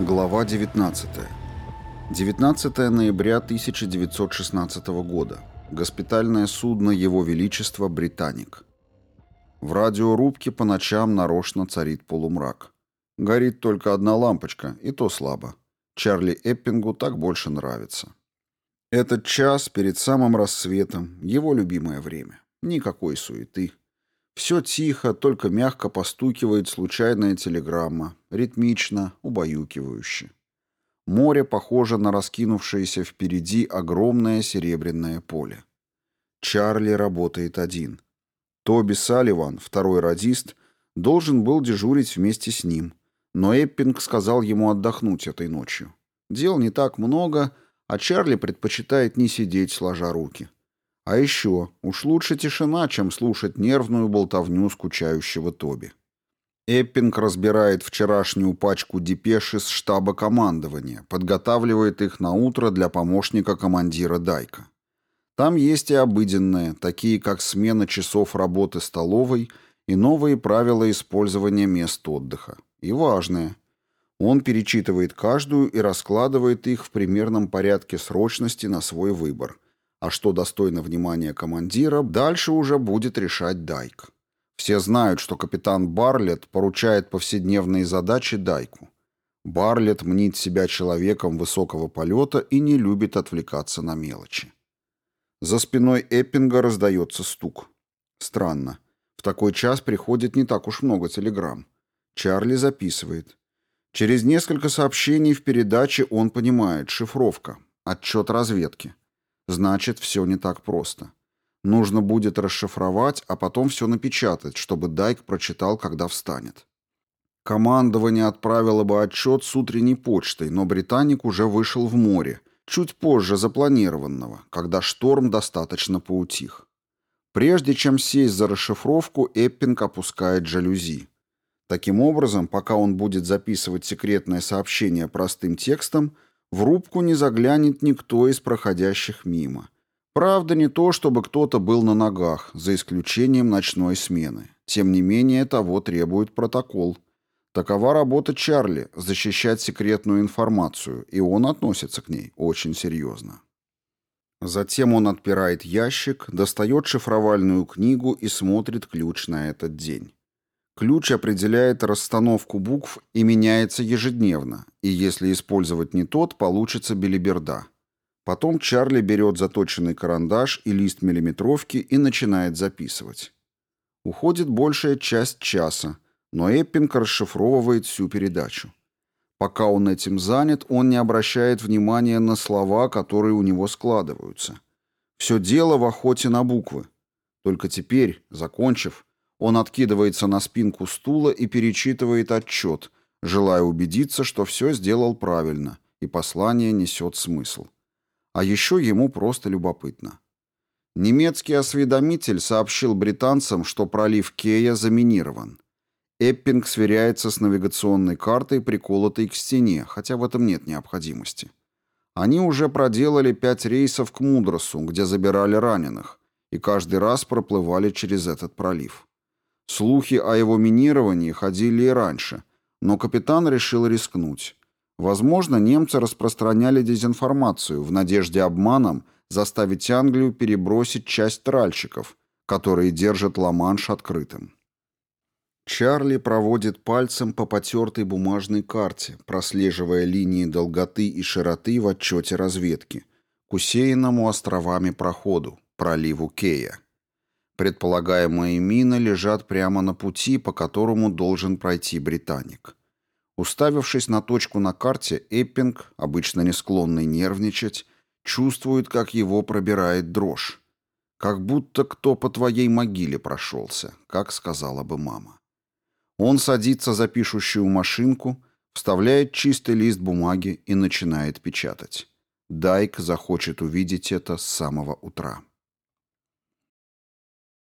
Глава 19. 19 ноября 1916 года. Госпитальное судно Его Величества «Британик». В радиорубке по ночам нарочно царит полумрак. Горит только одна лампочка, и то слабо. Чарли Эппингу так больше нравится. Этот час перед самым рассветом – его любимое время. Никакой суеты – все тихо, только мягко постукивает случайная телеграмма, ритмично, убаюкивающе. Море похоже на раскинувшееся впереди огромное серебряное поле. Чарли работает один. Тоби Салливан, второй радист, должен был дежурить вместе с ним, но Эппинг сказал ему отдохнуть этой ночью. Дел не так много, а Чарли предпочитает не сидеть сложа руки. А еще, уж лучше тишина, чем слушать нервную болтовню скучающего Тоби. Эппинг разбирает вчерашнюю пачку депеш из штаба командования, подготавливает их на утро для помощника командира Дайка. Там есть и обыденные, такие как смена часов работы столовой и новые правила использования мест отдыха. И важные. Он перечитывает каждую и раскладывает их в примерном порядке срочности на свой выбор – а что достойно внимания командира, дальше уже будет решать Дайк. Все знают, что капитан Барлет поручает повседневные задачи Дайку. Барлет мнит себя человеком высокого полета и не любит отвлекаться на мелочи. За спиной Эппинга раздается стук. Странно. В такой час приходит не так уж много телеграмм. Чарли записывает. Через несколько сообщений в передаче он понимает шифровка, отчет разведки. Значит, все не так просто. Нужно будет расшифровать, а потом все напечатать, чтобы Дайк прочитал, когда встанет. Командование отправило бы отчет с утренней почтой, но британик уже вышел в море, чуть позже запланированного, когда шторм достаточно поутих. Прежде чем сесть за расшифровку, Эппинг опускает жалюзи. Таким образом, пока он будет записывать секретное сообщение простым текстом – в рубку не заглянет никто из проходящих мимо. Правда, не то, чтобы кто-то был на ногах, за исключением ночной смены. Тем не менее, того требует протокол. Такова работа Чарли – защищать секретную информацию, и он относится к ней очень серьезно. Затем он отпирает ящик, достает шифровальную книгу и смотрит ключ на этот день. Ключ определяет расстановку букв и меняется ежедневно, и если использовать не тот, получится белиберда. Потом Чарли берет заточенный карандаш и лист миллиметровки и начинает записывать. Уходит большая часть часа, но Эппинг расшифровывает всю передачу. Пока он этим занят, он не обращает внимания на слова, которые у него складываются. Все дело в охоте на буквы. Только теперь, закончив, он откидывается на спинку стула и перечитывает отчет, желая убедиться, что все сделал правильно, и послание несет смысл. А еще ему просто любопытно. Немецкий осведомитель сообщил британцам, что пролив Кея заминирован. Эппинг сверяется с навигационной картой, приколотой к стене, хотя в этом нет необходимости. Они уже проделали пять рейсов к Мудросу, где забирали раненых, и каждый раз проплывали через этот пролив. Слухи о его минировании ходили и раньше, но капитан решил рискнуть. Возможно, немцы распространяли дезинформацию в надежде обманом заставить Англию перебросить часть тральщиков, которые держат Ла-Манш открытым. Чарли проводит пальцем по потертой бумажной карте, прослеживая линии долготы и широты в отчете разведки, к усеянному островами проходу, проливу Кея. Предполагаемые мины лежат прямо на пути, по которому должен пройти британик. Уставившись на точку на карте, Эппинг, обычно не склонный нервничать, чувствует, как его пробирает дрожь. «Как будто кто по твоей могиле прошелся», как сказала бы мама. Он садится за пишущую машинку, вставляет чистый лист бумаги и начинает печатать. Дайк захочет увидеть это с самого утра.